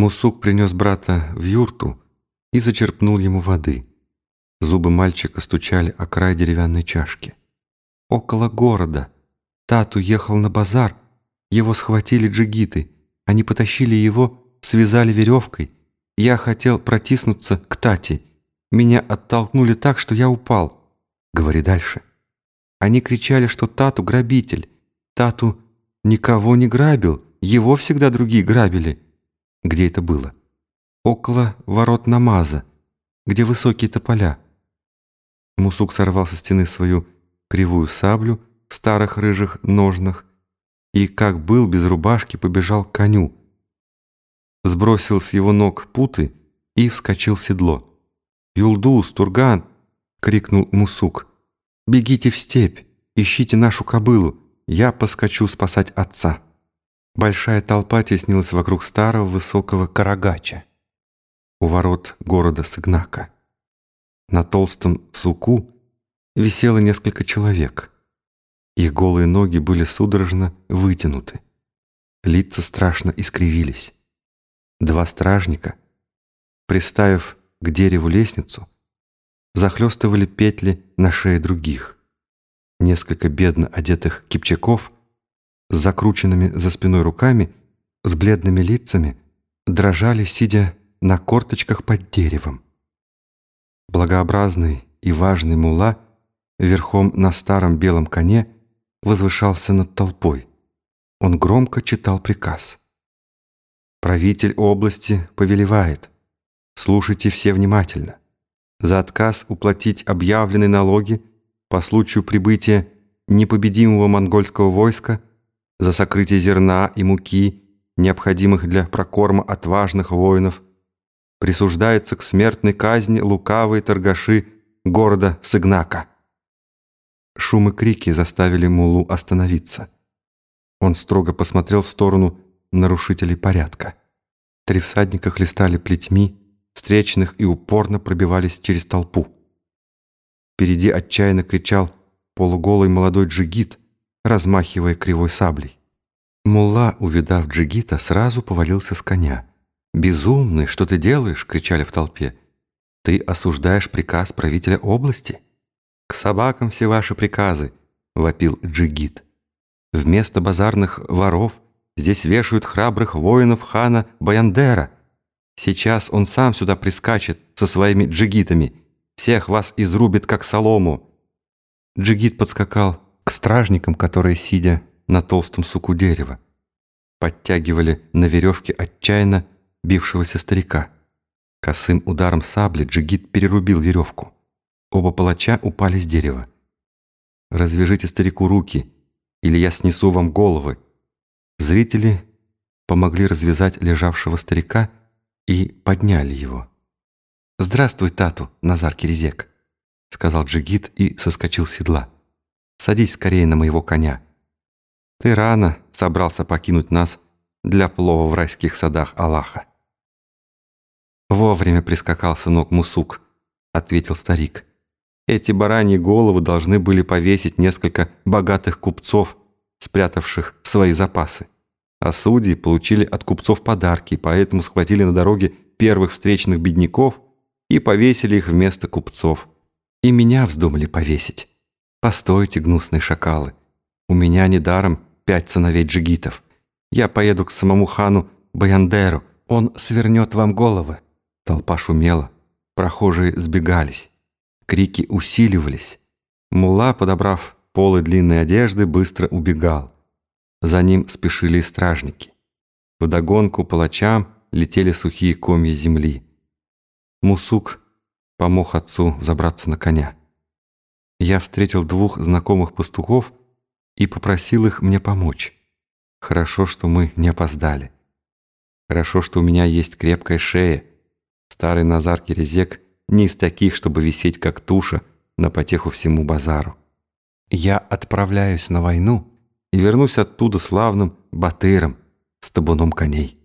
Мусук принес брата в юрту и зачерпнул ему воды. Зубы мальчика стучали о край деревянной чашки. Около города. Тату ехал на базар. Его схватили джигиты. Они потащили его, связали веревкой. Я хотел протиснуться к Тате. Меня оттолкнули так, что я упал. Говори дальше. Они кричали, что Тату грабитель. Тату никого не грабил. Его всегда другие грабили. Где это было? Около ворот Намаза, где высокие тополя. Мусук сорвал со стены свою кривую саблю в старых рыжих ножнах и, как был без рубашки, побежал к коню. Сбросил с его ног путы и вскочил в седло. «Юлдус, Турган!» — крикнул Мусук. «Бегите в степь, ищите нашу кобылу, я поскочу спасать отца». Большая толпа теснилась вокруг старого высокого карагача у ворот города Сыгнака. На толстом суку висело несколько человек. Их голые ноги были судорожно вытянуты. Лица страшно искривились. Два стражника, приставив к дереву лестницу, захлестывали петли на шее других. Несколько бедно одетых кипчаков с закрученными за спиной руками, с бледными лицами, дрожали, сидя на корточках под деревом. Благообразный и важный мула верхом на старом белом коне возвышался над толпой. Он громко читал приказ. «Правитель области повелевает. Слушайте все внимательно. За отказ уплатить объявленные налоги по случаю прибытия непобедимого монгольского войска, за сокрытие зерна и муки, необходимых для прокорма отважных воинов – присуждается к смертной казни лукавые торгаши города Сыгнака. Шум и крики заставили Мулу остановиться. Он строго посмотрел в сторону нарушителей порядка. Три всадника хлестали плетьми, встречных и упорно пробивались через толпу. Впереди отчаянно кричал полуголый молодой джигит, размахивая кривой саблей. Мулла, увидав джигита, сразу повалился с коня. «Безумный, что ты делаешь?» — кричали в толпе. «Ты осуждаешь приказ правителя области?» «К собакам все ваши приказы!» — вопил Джигит. «Вместо базарных воров здесь вешают храбрых воинов хана Баяндера. Сейчас он сам сюда прискачет со своими джигитами. Всех вас изрубит, как солому». Джигит подскакал стражникам, которые, сидя на толстом суку дерева, подтягивали на веревке отчаянно бившегося старика. Косым ударом сабли джигит перерубил веревку. Оба палача упали с дерева. «Развяжите старику руки, или я снесу вам головы». Зрители помогли развязать лежавшего старика и подняли его. «Здравствуй, Тату, Назар Киризек», — сказал Джигит и соскочил с седла. «Садись скорее на моего коня. Ты рано собрался покинуть нас для плова в райских садах Аллаха. «Вовремя прискакал сынок Мусук», — ответил старик. «Эти бараньи головы должны были повесить несколько богатых купцов, спрятавших свои запасы. А судьи получили от купцов подарки, поэтому схватили на дороге первых встречных бедняков и повесили их вместо купцов. И меня вздумали повесить. Постойте, гнусные шакалы. У меня недаром пять сыновей джигитов. Я поеду к самому хану Баяндеру. Он свернет вам головы». Толпа шумела, прохожие сбегались, крики усиливались. Мула, подобрав полы длинной одежды, быстро убегал. За ним спешили стражники. Вдогонку палачам летели сухие комья земли. Мусук помог отцу забраться на коня. Я встретил двух знакомых пастухов и попросил их мне помочь. Хорошо, что мы не опоздали. Хорошо, что у меня есть крепкая шея, Старый Назар Кирезек не из таких, чтобы висеть как туша на потеху всему базару. Я отправляюсь на войну и вернусь оттуда славным батыром с табуном коней.